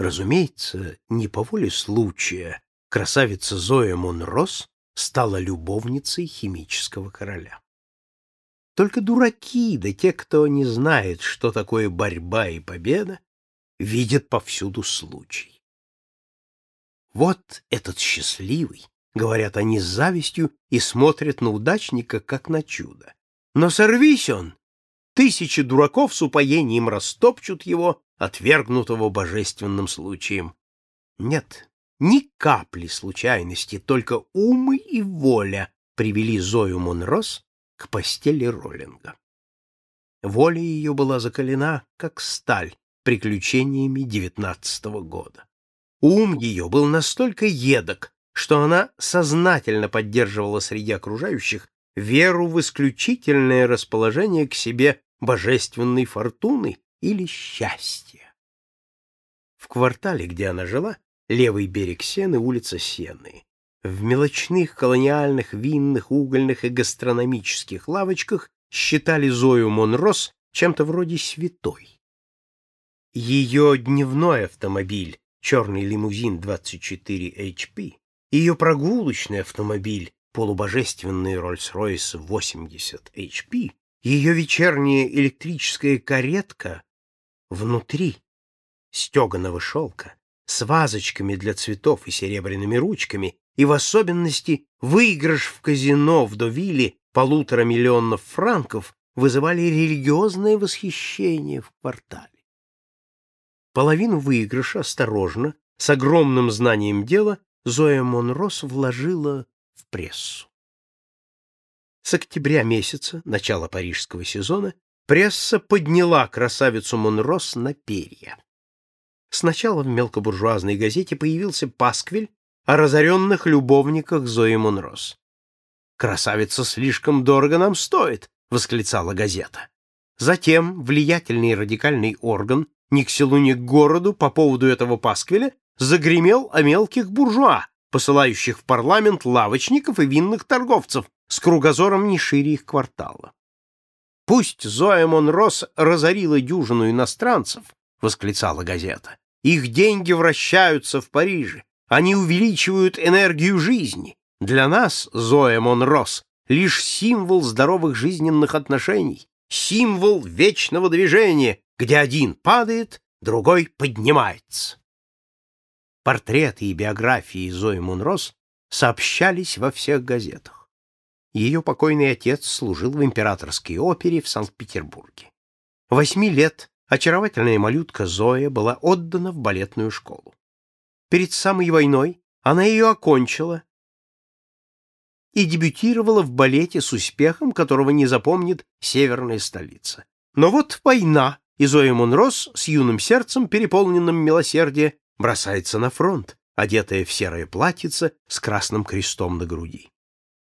Разумеется, не по воле случая красавица Зоя Монрос стала любовницей химического короля. Только дураки, да те, кто не знает, что такое борьба и победа, видят повсюду случай. Вот этот счастливый, говорят они с завистью и смотрят на удачника, как на чудо. Но сорвись он, тысячи дураков с упоением растопчут его, отвергнутого божественным случаем. Нет, ни капли случайности, только умы и воля привели Зою Монрос к постели Роллинга. Воля ее была закалена, как сталь, приключениями девятнадцатого года. Ум ее был настолько едок, что она сознательно поддерживала среди окружающих веру в исключительное расположение к себе божественной фортуны или счастья. В квартале, где она жила, левый берег Сены, улица Сены, в мелочных колониальных винных, угольных и гастрономических лавочках считали Зою Монрос чем-то вроде святой. Ее дневной автомобиль, черный лимузин 24 HP, ее прогулочный автомобиль, полубожественный Rolls-Royce 80 HP, ее вечерняя электрическая каретка внутри стеганого шелка с вазочками для цветов и серебряными ручками, и в особенности выигрыш в казино в Довиле полутора миллионов франков вызывали религиозное восхищение в квартале. Половину выигрыша осторожно, с огромным знанием дела, Зоя Монрос вложила в прессу. С октября месяца, начала парижского сезона, пресса подняла красавицу Монрос на перья. Сначала в мелкобуржуазной газете появился пасквиль о разоренных любовниках Зои Монрос. «Красавица слишком дорого нам стоит», — восклицала газета. Затем влиятельный радикальный орган ни к селу, ни к городу по поводу этого пасквиля загремел о мелких буржуа, посылающих в парламент лавочников и винных торговцев с кругозором не шире их квартала. «Пусть Зоя Монрос разорила дюжину иностранцев», — восклицала газета. «Их деньги вращаются в Париже, они увеличивают энергию жизни. Для нас Зоя Монрос — лишь символ здоровых жизненных отношений, символ вечного движения, где один падает, другой поднимается. Портреты и биографии Зои Монрос сообщались во всех газетах. Ее покойный отец служил в императорской опере в Санкт-Петербурге. Восьми лет очаровательная малютка Зоя была отдана в балетную школу. Перед самой войной она ее окончила и дебютировала в балете с успехом, которого не запомнит северная столица. Но вот война и Зоя Монрос с юным сердцем, переполненным милосердия, бросается на фронт, одетая в серое платьице с красным крестом на груди.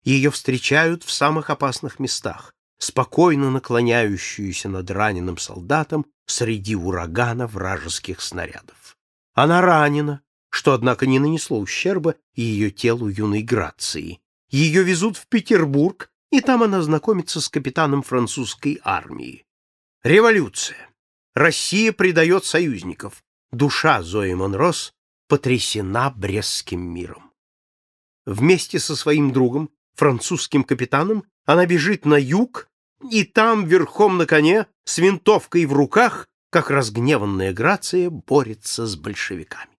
Ее встречают в самых опасных местах, спокойно наклоняющуюся над раненым солдатом среди урагана вражеских снарядов. Она ранена, что, однако, не нанесло ущерба ее телу юной Грации. Ее везут в Петербург, и там она знакомится с капитаном французской армии. Революция. Россия предает союзников. Душа Зои Монрос потрясена Брестским миром. Вместе со своим другом, французским капитаном, она бежит на юг, и там, верхом на коне, с винтовкой в руках, как разгневанная Грация, борется с большевиками.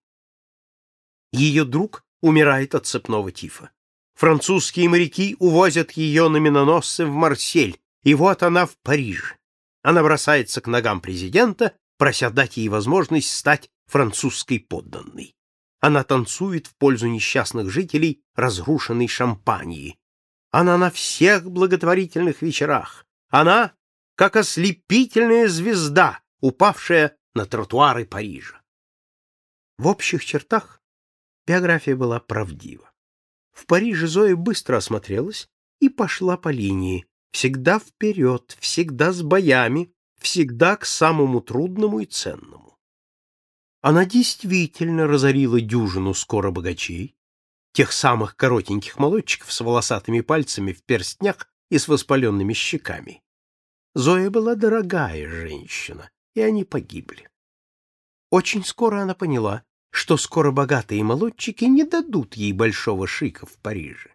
Ее друг умирает от цепного тифа. Французские моряки увозят ее на миноносцы в Марсель, и вот она в Париже. Она бросается к ногам президента, прося дать ей возможность стать французской подданной. Она танцует в пользу несчастных жителей разрушенной Шампании. Она на всех благотворительных вечерах. Она как ослепительная звезда, упавшая на тротуары Парижа. В общих чертах биография была правдива. В Париже Зоя быстро осмотрелась и пошла по линии, всегда вперед, всегда с боями, всегда к самому трудному и ценному. Она действительно разорила дюжину скоро богачей, тех самых коротеньких молодчиков с волосатыми пальцами в перстнях и с воспаленными щеками. Зоя была дорогая женщина, и они погибли. Очень скоро она поняла, что скоро богатые молодчики не дадут ей большого шика в Париже.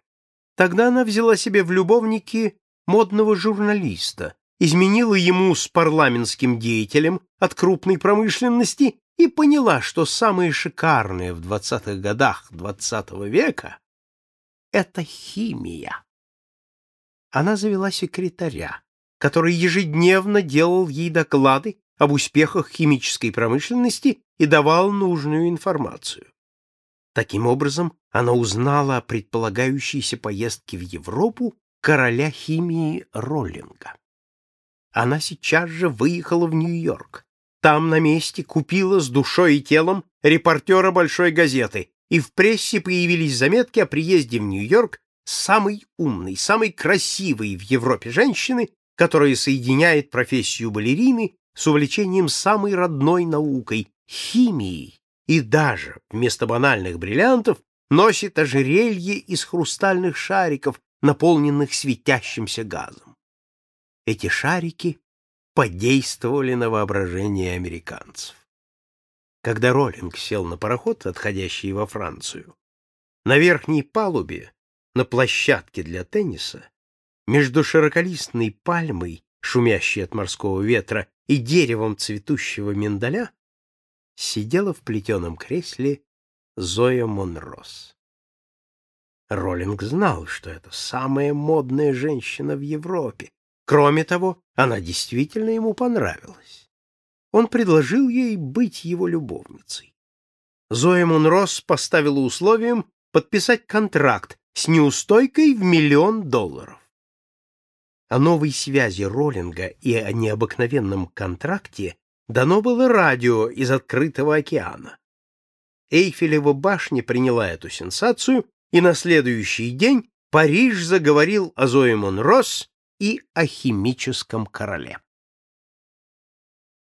Тогда она взяла себе в любовники модного журналиста, изменила ему с парламентским деятелем от крупной промышленности и поняла, что самое шикарное в двадцатых годах двадцатого века — это химия. Она завела секретаря, который ежедневно делал ей доклады об успехах химической промышленности и давал нужную информацию. Таким образом, она узнала о предполагающейся поездке в Европу короля химии Роллинга. Она сейчас же выехала в Нью-Йорк. Там на месте купила с душой и телом репортера большой газеты, и в прессе появились заметки о приезде в Нью-Йорк самой умной, самой красивой в Европе женщины, которая соединяет профессию балерины с увлечением самой родной наукой — химией, и даже вместо банальных бриллиантов носит ожерелье из хрустальных шариков, наполненных светящимся газом. Эти шарики подействовали на воображение американцев. Когда Роллинг сел на пароход, отходящий во Францию, на верхней палубе, на площадке для тенниса, между широколистной пальмой, шумящей от морского ветра, и деревом цветущего миндаля сидела в плетеном кресле Зоя Монрос. Роллинг знал, что это самая модная женщина в Европе. Кроме того, она действительно ему понравилась. Он предложил ей быть его любовницей. Зоя Монрос поставила условием подписать контракт с неустойкой в миллион долларов. О новой связи Роллинга и о необыкновенном контракте дано было радио из открытого океана. Эйфелева башня приняла эту сенсацию, и на следующий день Париж заговорил о Зое Монрос и о химическом короле.